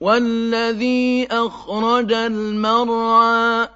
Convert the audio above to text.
وَالَّذِي أَخْرَجَ الْمَرْعَىٰ